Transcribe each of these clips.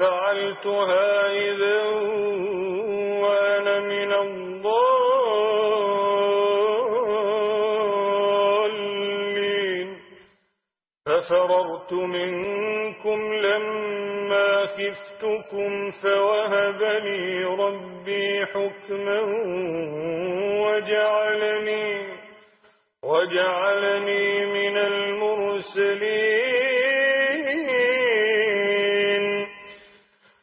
فعلتها إذا وأنا من الضالين ففررت منكم لما خفتكم فوهب لي ربي حكما وجعلني وجعلني من المرسلين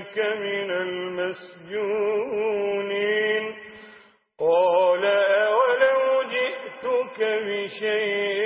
إنك من المسجونين قال أولو جئتك بشيء